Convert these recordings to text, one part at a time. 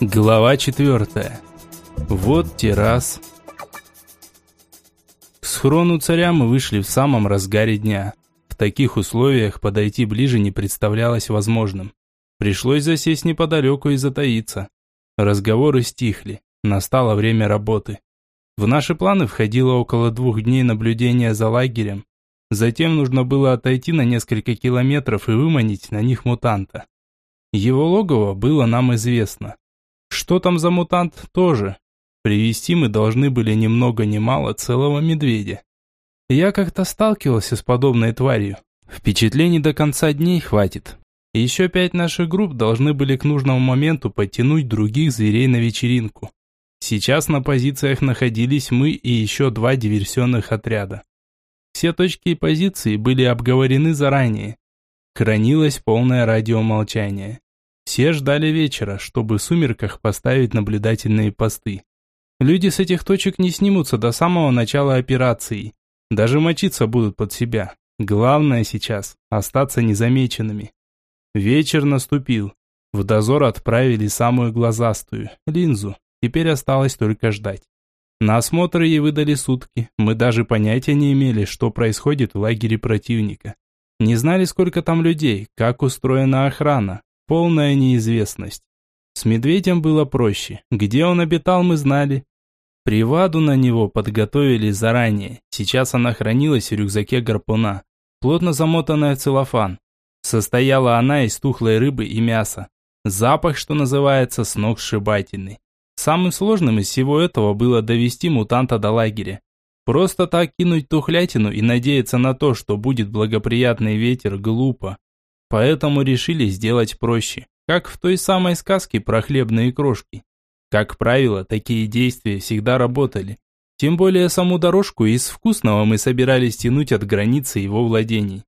Глава четвертая. Вот террас. К схрону царя мы вышли в самом разгаре дня. В таких условиях подойти ближе не представлялось возможным. Пришлось засесть неподалеку и затаиться. Разговоры стихли. Настало время работы. В наши планы входило около двух дней наблюдения за лагерем. Затем нужно было отойти на несколько километров и выманить на них мутанта. Его логово было нам известно. Что там за мутант, тоже. Привести мы должны были ни много ни мало целого медведя. Я как-то сталкивался с подобной тварью. Впечатлений до конца дней хватит. Еще пять наших групп должны были к нужному моменту подтянуть других зверей на вечеринку. Сейчас на позициях находились мы и еще два диверсионных отряда. Все точки и позиции были обговорены заранее. Хранилось полное радиомолчание. Все ждали вечера, чтобы в сумерках поставить наблюдательные посты. Люди с этих точек не снимутся до самого начала операции. Даже мочиться будут под себя. Главное сейчас – остаться незамеченными. Вечер наступил. В дозор отправили самую глазастую – линзу. Теперь осталось только ждать. На осмотр ей выдали сутки. Мы даже понятия не имели, что происходит в лагере противника. Не знали, сколько там людей, как устроена охрана, Полная неизвестность. С медведем было проще. Где он обитал, мы знали. Приваду на него подготовили заранее. Сейчас она хранилась в рюкзаке гарпуна, плотно замотанная в целлофан. Состояла она из тухлой рыбы и мяса. Запах, что называется, с ног сшибательный. Самым сложным из всего этого было довести мутанта до лагеря. Просто так кинуть тухлятину и надеяться на то, что будет благоприятный ветер, глупо. Поэтому решили сделать проще, как в той самой сказке про хлебные крошки. Как правило, такие действия всегда работали. Тем более саму дорожку из вкусного мы собирались тянуть от границы его владений.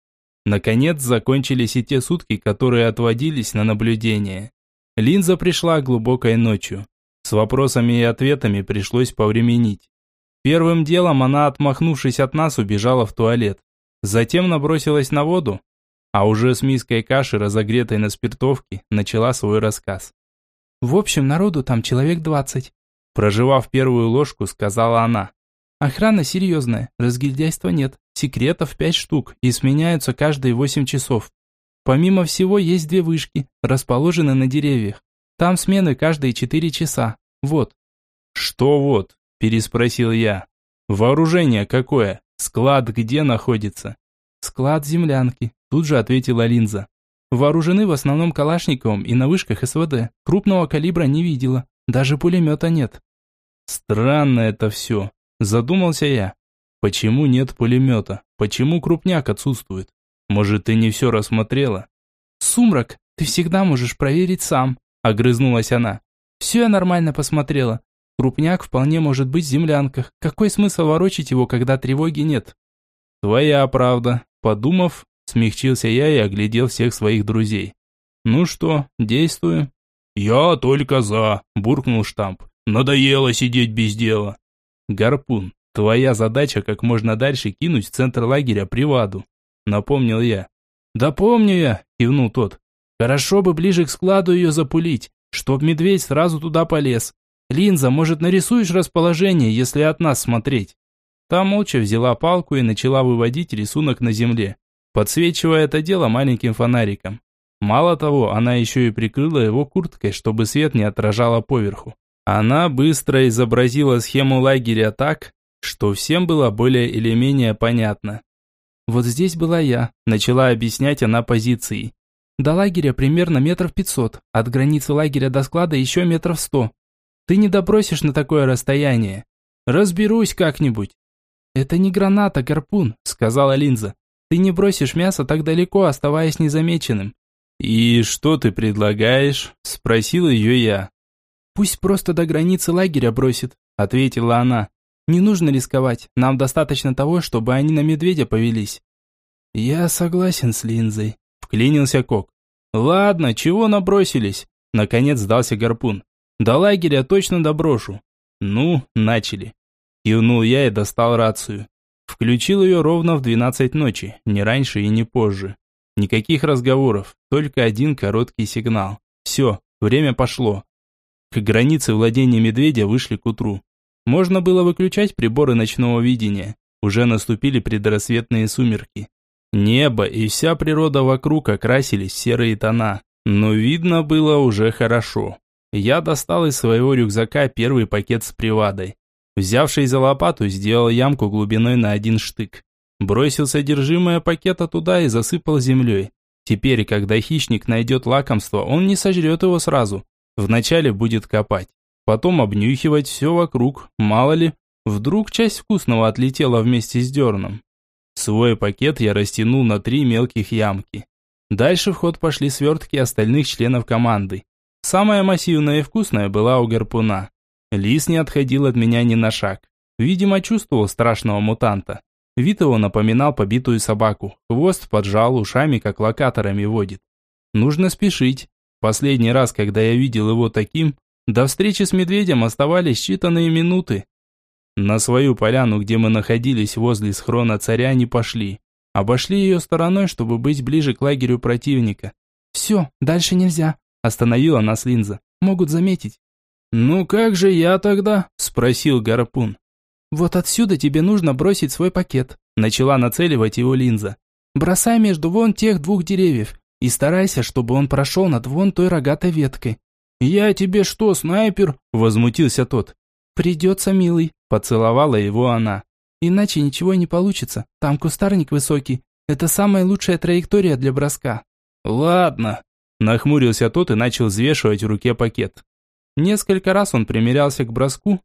Наконец закончились и те сутки, которые отводились на наблюдение. Линза пришла глубокой ночью. С вопросами и ответами пришлось повременить. Первым делом она, отмахнувшись от нас, убежала в туалет. Затем набросилась на воду, а уже с миской каши, разогретой на спиртовке, начала свой рассказ. «В общем, народу там человек двадцать», проживав первую ложку, сказала она. «Охрана серьезная, разгильдяйства нет, секретов пять штук и сменяются каждые восемь часов. Помимо всего есть две вышки, расположены на деревьях. Там смены каждые четыре часа. Вот». «Что вот?» – переспросил я. «Вооружение какое? Склад где находится?» «Склад землянки», Тут же ответила Линза. Вооружены в основном калашниковым и на вышках СВД. Крупного калибра не видела. Даже пулемета нет. Странно это все. Задумался я. Почему нет пулемета? Почему крупняк отсутствует? Может, ты не все рассмотрела? Сумрак, ты всегда можешь проверить сам, огрызнулась она. Все я нормально посмотрела. Крупняк вполне может быть в землянках. Какой смысл ворочить его, когда тревоги нет? Твоя правда. Подумав, Смягчился я и оглядел всех своих друзей. «Ну что, действуем?» «Я только за», – буркнул штамп. «Надоело сидеть без дела». «Гарпун, твоя задача как можно дальше кинуть в центр лагеря приваду», – напомнил я. «Да помню я», – кивнул тот. «Хорошо бы ближе к складу ее запулить, чтоб медведь сразу туда полез. Линза, может, нарисуешь расположение, если от нас смотреть?» Та молча взяла палку и начала выводить рисунок на земле подсвечивая это дело маленьким фонариком. Мало того, она еще и прикрыла его курткой, чтобы свет не отражало поверху. Она быстро изобразила схему лагеря так, что всем было более или менее понятно. «Вот здесь была я», – начала объяснять она позиции. «До лагеря примерно метров пятьсот, от границы лагеря до склада еще метров сто. Ты не добросишь на такое расстояние. Разберусь как-нибудь». «Это не граната, гарпун», – сказала Линза. Ты не бросишь мясо так далеко, оставаясь незамеченным. «И что ты предлагаешь?» – спросил ее я. «Пусть просто до границы лагеря бросит», – ответила она. «Не нужно рисковать, нам достаточно того, чтобы они на медведя повелись». «Я согласен с Линзой», – вклинился Кок. «Ладно, чего набросились?» Наконец сдался гарпун. «До лагеря точно доброшу». «Ну, начали». Кивнул я и достал рацию. Включил ее ровно в 12 ночи, не раньше и не позже. Никаких разговоров, только один короткий сигнал. Все, время пошло. К границе владения медведя вышли к утру. Можно было выключать приборы ночного видения. Уже наступили предрассветные сумерки. Небо и вся природа вокруг окрасились в серые тона, но видно было уже хорошо. Я достал из своего рюкзака первый пакет с привадой. Взявший за лопату, сделал ямку глубиной на один штык. Бросил содержимое пакета туда и засыпал землей. Теперь, когда хищник найдет лакомство, он не сожрет его сразу. Вначале будет копать, потом обнюхивать все вокруг, мало ли, вдруг часть вкусного отлетела вместе с дерном. Свой пакет я растянул на три мелких ямки. Дальше в ход пошли свертки остальных членов команды. Самая массивная и вкусная была у гарпуна. Лис не отходил от меня ни на шаг. Видимо, чувствовал страшного мутанта. Вид его напоминал побитую собаку. Хвост поджал, ушами как локаторами водит. Нужно спешить. Последний раз, когда я видел его таким, до встречи с медведем оставались считанные минуты. На свою поляну, где мы находились возле схрона царя, не пошли. Обошли ее стороной, чтобы быть ближе к лагерю противника. «Все, дальше нельзя», – остановила нас Линза. «Могут заметить». «Ну как же я тогда?» – спросил Гарпун. «Вот отсюда тебе нужно бросить свой пакет», – начала нацеливать его Линза. «Бросай между вон тех двух деревьев и старайся, чтобы он прошел над вон той рогатой веткой». «Я тебе что, снайпер?» – возмутился тот. «Придется, милый», – поцеловала его она. «Иначе ничего не получится. Там кустарник высокий. Это самая лучшая траектория для броска». «Ладно», – нахмурился тот и начал взвешивать в руке пакет. Несколько раз он примерялся к броску.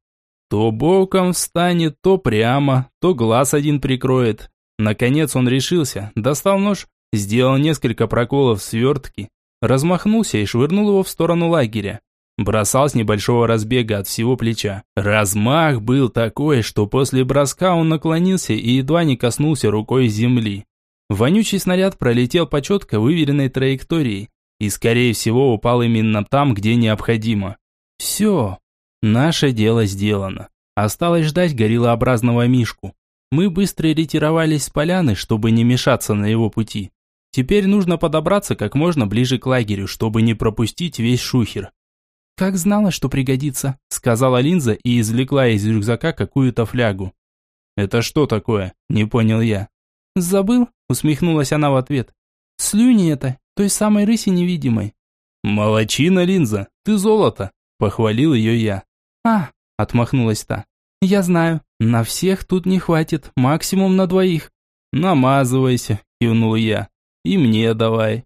То боком встанет, то прямо, то глаз один прикроет. Наконец он решился, достал нож, сделал несколько проколов в свертке, размахнулся и швырнул его в сторону лагеря. Бросал с небольшого разбега от всего плеча. Размах был такой, что после броска он наклонился и едва не коснулся рукой земли. Вонючий снаряд пролетел по четко выверенной траектории и, скорее всего, упал именно там, где необходимо. Все. Наше дело сделано. Осталось ждать гориллообразного мишку. Мы быстро ретировались с поляны, чтобы не мешаться на его пути. Теперь нужно подобраться как можно ближе к лагерю, чтобы не пропустить весь шухер. «Как знала, что пригодится», — сказала Линза и извлекла из рюкзака какую-то флягу. «Это что такое?» – не понял я. «Забыл?» – усмехнулась она в ответ. «Слюни это, той самой рыси невидимой». «Молодчина, Линза, ты золото!» Похвалил ее я. «А!» – отмахнулась та. «Я знаю, на всех тут не хватит, максимум на двоих». «Намазывайся», – кивнул я. «И мне давай».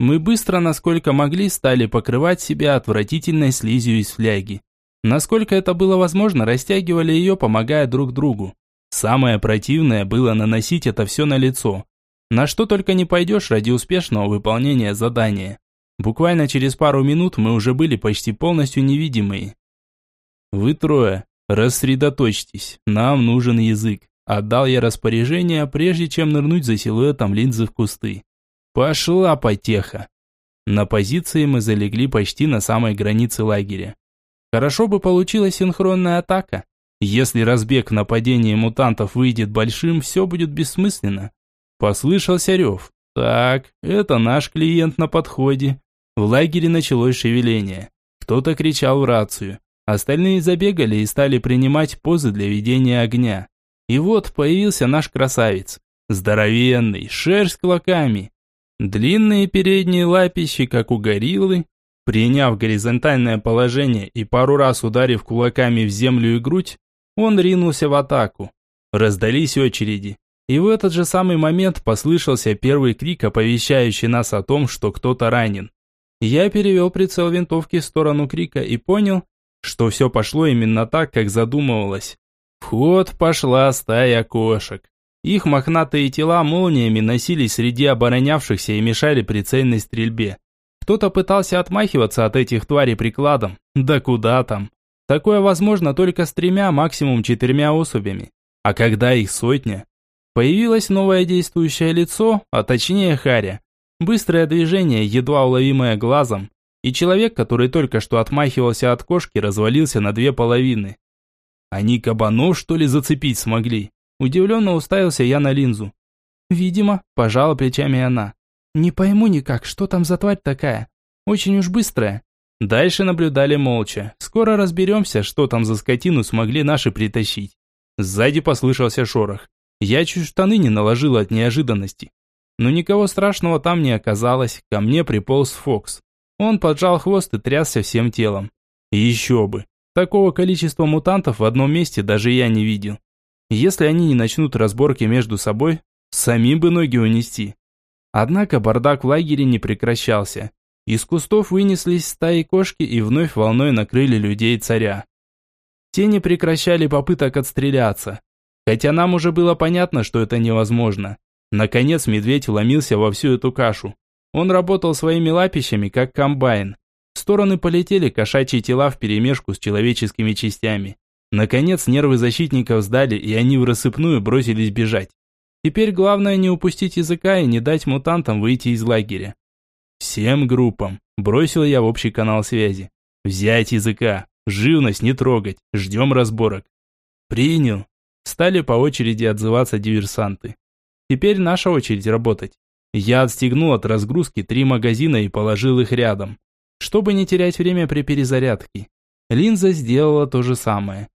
Мы быстро, насколько могли, стали покрывать себя отвратительной слизью из фляги. Насколько это было возможно, растягивали ее, помогая друг другу. Самое противное было наносить это все на лицо. На что только не пойдешь ради успешного выполнения задания. Буквально через пару минут мы уже были почти полностью невидимые. Вы трое, рассредоточьтесь, нам нужен язык. Отдал я распоряжение, прежде чем нырнуть за силуэтом линзы в кусты. Пошла потеха. На позиции мы залегли почти на самой границе лагеря. Хорошо бы получилась синхронная атака. Если разбег в нападении мутантов выйдет большим, все будет бессмысленно. Послышался рев. Так, это наш клиент на подходе. В лагере началось шевеление. Кто-то кричал в рацию. Остальные забегали и стали принимать позы для ведения огня. И вот появился наш красавец. Здоровенный, шерсть клоками. Длинные передние лапищи, как у гориллы. Приняв горизонтальное положение и пару раз ударив кулаками в землю и грудь, он ринулся в атаку. Раздались очереди. И в этот же самый момент послышался первый крик, оповещающий нас о том, что кто-то ранен. Я перевел прицел винтовки в сторону крика и понял, что все пошло именно так, как задумывалось. В пошла стая кошек. Их мохнатые тела молниями носились среди оборонявшихся и мешали прицельной стрельбе. Кто-то пытался отмахиваться от этих тварей прикладом. Да куда там. Такое возможно только с тремя, максимум четырьмя особями. А когда их сотня? Появилось новое действующее лицо, а точнее Харя. Быстрое движение, едва уловимое глазом, и человек, который только что отмахивался от кошки, развалился на две половины. Они кабанов, что ли, зацепить смогли? Удивленно уставился я на линзу. Видимо, пожала плечами она. Не пойму никак, что там за тварь такая. Очень уж быстрая. Дальше наблюдали молча. Скоро разберемся, что там за скотину смогли наши притащить. Сзади послышался шорох. Я чуть штаны не наложил от неожиданности. Но никого страшного там не оказалось, ко мне приполз Фокс. Он поджал хвост и трясся всем телом. еще бы, такого количества мутантов в одном месте даже я не видел. Если они не начнут разборки между собой, самим бы ноги унести. Однако бардак в лагере не прекращался. Из кустов вынеслись стаи кошки и вновь волной накрыли людей царя. Те не прекращали попыток отстреляться. Хотя нам уже было понятно, что это невозможно. Наконец медведь вломился во всю эту кашу. Он работал своими лапищами, как комбайн. В стороны полетели кошачьи тела вперемешку с человеческими частями. Наконец нервы защитников сдали, и они в рассыпную бросились бежать. Теперь главное не упустить языка и не дать мутантам выйти из лагеря. Всем группам бросил я в общий канал связи. Взять языка, живность не трогать, ждем разборок. Принял. Стали по очереди отзываться диверсанты. Теперь наша очередь работать. Я отстегнул от разгрузки три магазина и положил их рядом, чтобы не терять время при перезарядке. Линза сделала то же самое.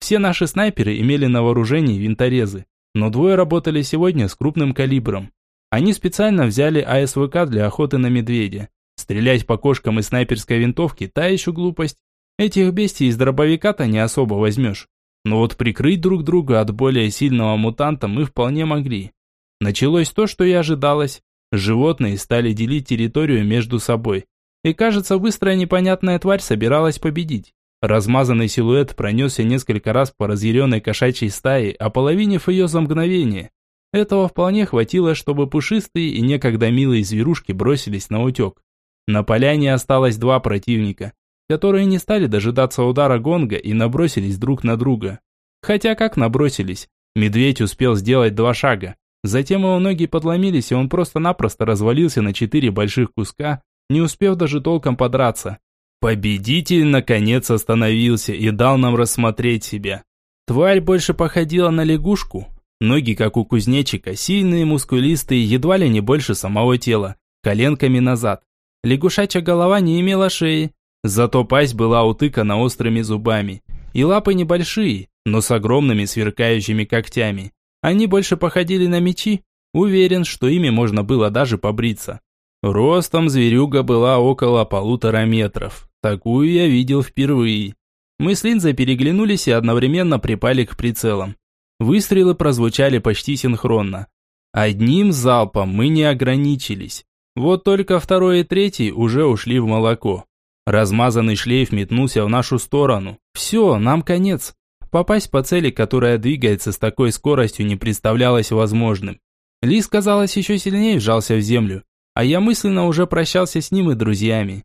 Все наши снайперы имели на вооружении винторезы, но двое работали сегодня с крупным калибром. Они специально взяли АСВК для охоты на медведя. Стрелять по кошкам из снайперской винтовки – та еще глупость. Этих бестий из дробовика-то не особо возьмешь. Но вот прикрыть друг друга от более сильного мутанта мы вполне могли. Началось то, что и ожидалось. Животные стали делить территорию между собой. И кажется, быстрая непонятная тварь собиралась победить. Размазанный силуэт пронесся несколько раз по разъяренной кошачьей стае, ополовинив ее за мгновение. Этого вполне хватило, чтобы пушистые и некогда милые зверушки бросились на утек. На поляне осталось два противника, которые не стали дожидаться удара гонга и набросились друг на друга. Хотя как набросились? Медведь успел сделать два шага. Затем его ноги подломились, и он просто-напросто развалился на четыре больших куска, не успев даже толком подраться. Победитель наконец остановился и дал нам рассмотреть себя. Тварь больше походила на лягушку, Ноги, как у кузнечика, сильные, мускулистые, едва ли не больше самого тела, коленками назад. Лягушачья голова не имела шеи, зато пасть была утыкана острыми зубами. И лапы небольшие, но с огромными сверкающими когтями. Они больше походили на мечи. Уверен, что ими можно было даже побриться. Ростом зверюга была около полутора метров. Такую я видел впервые. Мы с Линзой переглянулись и одновременно припали к прицелам. Выстрелы прозвучали почти синхронно. Одним залпом мы не ограничились. Вот только второй и третий уже ушли в молоко. Размазанный шлейф метнулся в нашу сторону. Все, нам конец. Попасть по цели, которая двигается с такой скоростью, не представлялось возможным. Лис, казалось, еще сильнее вжался в землю, а я мысленно уже прощался с ним и друзьями.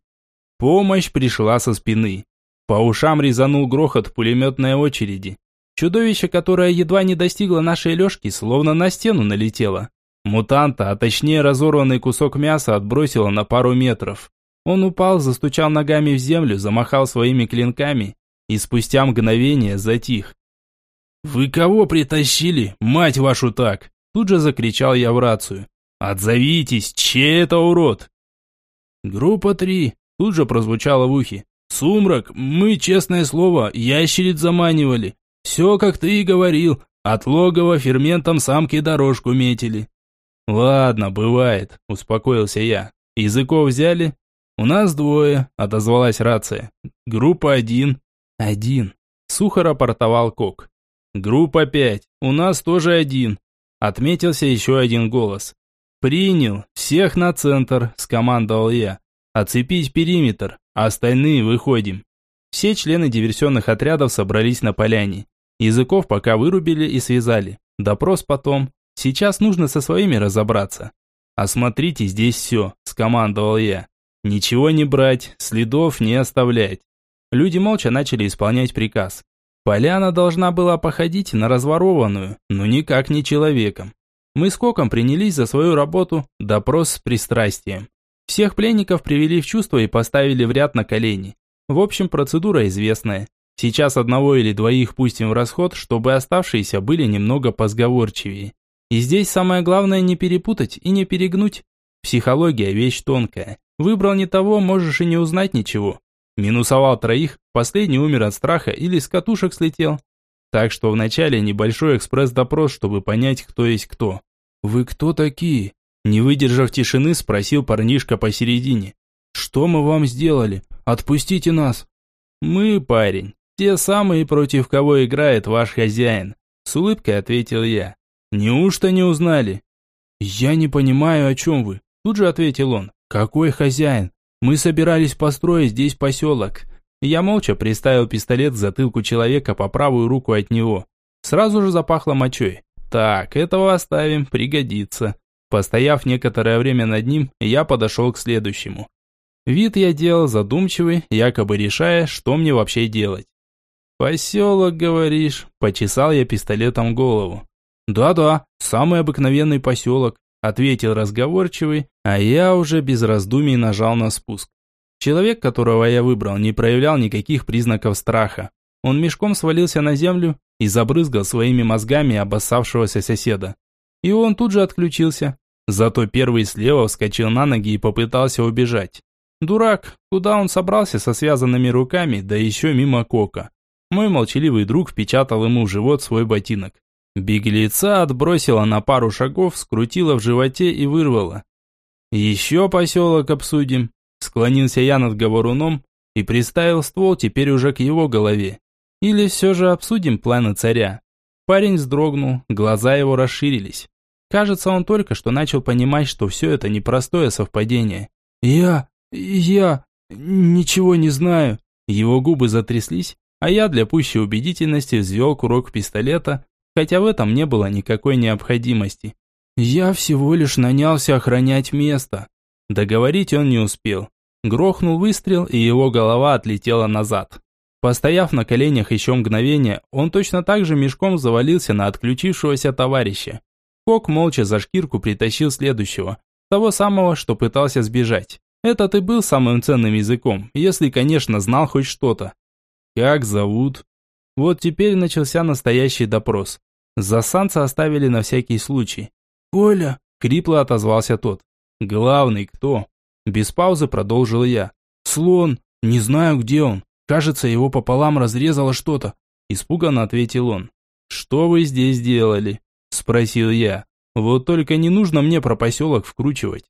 Помощь пришла со спины. По ушам резанул грохот пулеметной очереди. Чудовище, которое едва не достигло нашей лёжки, словно на стену налетело. Мутанта, а точнее разорванный кусок мяса отбросило на пару метров. Он упал, застучал ногами в землю, замахал своими клинками и спустя мгновение затих. «Вы кого притащили, мать вашу так?» Тут же закричал я в рацию. «Отзовитесь, чей это урод?» «Группа три», тут же прозвучало в ухе. «Сумрак, мы, честное слово, ящериц заманивали. Все, как ты и говорил, от логова ферментом самки дорожку метили. Ладно, бывает, успокоился я. Языков взяли? У нас двое, отозвалась рация. Группа один. Один. Сухо рапортовал Кок. Группа пять. У нас тоже один. Отметился еще один голос. «Принял. Всех на центр», – скомандовал я. «Оцепить периметр. Остальные выходим». Все члены диверсионных отрядов собрались на поляне. Языков пока вырубили и связали. Допрос потом. Сейчас нужно со своими разобраться. «Осмотрите здесь все», – скомандовал я. «Ничего не брать, следов не оставлять». Люди молча начали исполнять приказ. Поляна должна была походить на разворованную, но никак не человеком. Мы с Коком принялись за свою работу, допрос с пристрастием. Всех пленников привели в чувство и поставили в ряд на колени. В общем, процедура известная. Сейчас одного или двоих пустим в расход, чтобы оставшиеся были немного позговорчивее. И здесь самое главное не перепутать и не перегнуть. Психология – вещь тонкая. Выбрал не того, можешь и не узнать ничего. Минусовал троих, последний умер от страха или с катушек слетел. Так что вначале небольшой экспресс-допрос, чтобы понять, кто есть кто. «Вы кто такие?» Не выдержав тишины, спросил парнишка посередине. «Что мы вам сделали? Отпустите нас!» «Мы, парень, те самые, против кого играет ваш хозяин», с улыбкой ответил я. «Неужто не узнали?» «Я не понимаю, о чем вы», тут же ответил он. «Какой хозяин? Мы собирались построить здесь поселок». Я молча приставил пистолет к затылку человека по правую руку от него. Сразу же запахло мочой. Так, этого оставим, пригодится. Постояв некоторое время над ним, я подошел к следующему. Вид я делал задумчивый, якобы решая, что мне вообще делать. «Поселок, говоришь?» – почесал я пистолетом голову. «Да-да, самый обыкновенный поселок», – ответил разговорчивый, а я уже без раздумий нажал на спуск. Человек, которого я выбрал, не проявлял никаких признаков страха. Он мешком свалился на землю и забрызгал своими мозгами обоссавшегося соседа. И он тут же отключился. Зато первый слева вскочил на ноги и попытался убежать. Дурак, куда он собрался со связанными руками, да еще мимо кока. Мой молчаливый друг впечатал ему в живот свой ботинок. Беглеца отбросила на пару шагов, скрутила в животе и вырвала. «Еще поселок обсудим», – склонился я над говоруном и приставил ствол теперь уже к его голове. «Или все же обсудим планы царя?» Парень вздрогнул, глаза его расширились. Кажется, он только что начал понимать, что все это непростое совпадение. «Я... «Я... ничего не знаю». Его губы затряслись, а я для пущей убедительности взвел курок пистолета, хотя в этом не было никакой необходимости. «Я всего лишь нанялся охранять место». Договорить он не успел. Грохнул выстрел, и его голова отлетела назад. Постояв на коленях еще мгновение, он точно так же мешком завалился на отключившегося товарища. Кок молча за шкирку притащил следующего, того самого, что пытался сбежать. Этот и был самым ценным языком, если, конечно, знал хоть что-то. Как зовут? Вот теперь начался настоящий допрос. Засанца оставили на всякий случай. «Коля!» – крипло отозвался тот. «Главный кто?» Без паузы продолжил я. «Слон! Не знаю, где он. Кажется, его пополам разрезало что-то». Испуганно ответил он. «Что вы здесь делали?» – спросил я. «Вот только не нужно мне про поселок вкручивать.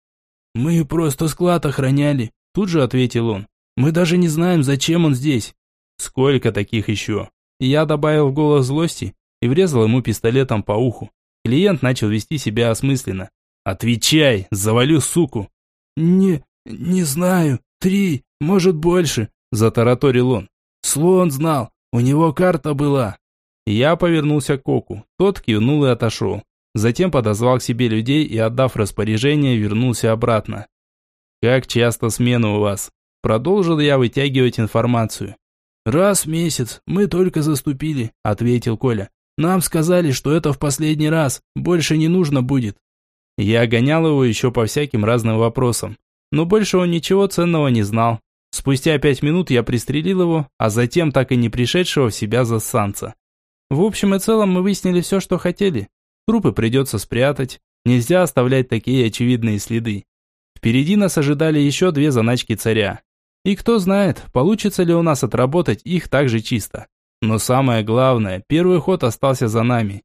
«Мы просто склад охраняли», – тут же ответил он. «Мы даже не знаем, зачем он здесь». «Сколько таких еще?» Я добавил в голос злости и врезал ему пистолетом по уху. Клиент начал вести себя осмысленно. «Отвечай, завалю суку!» «Не, не знаю, три, может больше», – затараторил он. «Слон знал, у него карта была». Я повернулся к Коку, тот кивнул и отошел. Затем подозвал к себе людей и, отдав распоряжение, вернулся обратно. «Как часто смена у вас?» Продолжил я вытягивать информацию. «Раз в месяц, мы только заступили», – ответил Коля. «Нам сказали, что это в последний раз, больше не нужно будет». Я гонял его еще по всяким разным вопросам, но больше он ничего ценного не знал. Спустя пять минут я пристрелил его, а затем так и не пришедшего в себя засанца. В общем и целом мы выяснили все, что хотели. Трупы придется спрятать, нельзя оставлять такие очевидные следы. Впереди нас ожидали еще две заначки царя. И кто знает, получится ли у нас отработать их так же чисто. Но самое главное, первый ход остался за нами.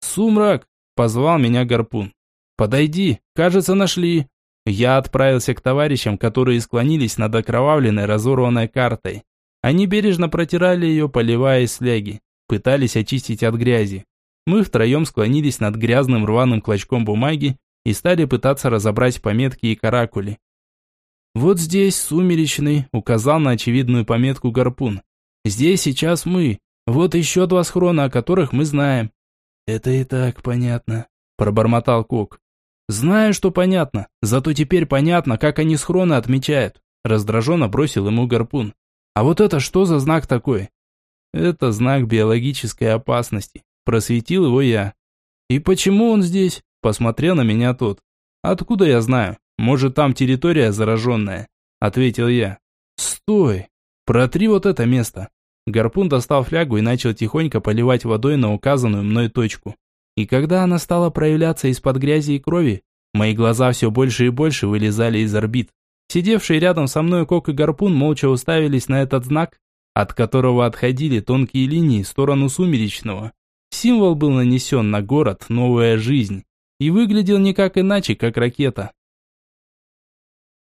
«Сумрак!» – позвал меня гарпун. «Подойди, кажется, нашли». Я отправился к товарищам, которые склонились над окровавленной разорванной картой. Они бережно протирали ее, поливая из фляги, пытались очистить от грязи. Мы втроем склонились над грязным рваным клочком бумаги и стали пытаться разобрать пометки и каракули. «Вот здесь сумеречный», — указал на очевидную пометку гарпун. «Здесь сейчас мы. Вот еще два схрона, о которых мы знаем». «Это и так понятно», — пробормотал Кок. «Знаю, что понятно, зато теперь понятно, как они схроны отмечают», — раздраженно бросил ему гарпун. «А вот это что за знак такой?» «Это знак биологической опасности», Просветил его я. «И почему он здесь?» Посмотрел на меня тот. «Откуда я знаю? Может, там территория зараженная?» Ответил я. «Стой! Протри вот это место!» Гарпун достал флягу и начал тихонько поливать водой на указанную мной точку. И когда она стала проявляться из-под грязи и крови, мои глаза все больше и больше вылезали из орбит. Сидевшие рядом со мной Кок и Гарпун молча уставились на этот знак, от которого отходили тонкие линии в сторону сумеречного. Символ был нанесен на город «Новая жизнь» и выглядел никак иначе, как ракета.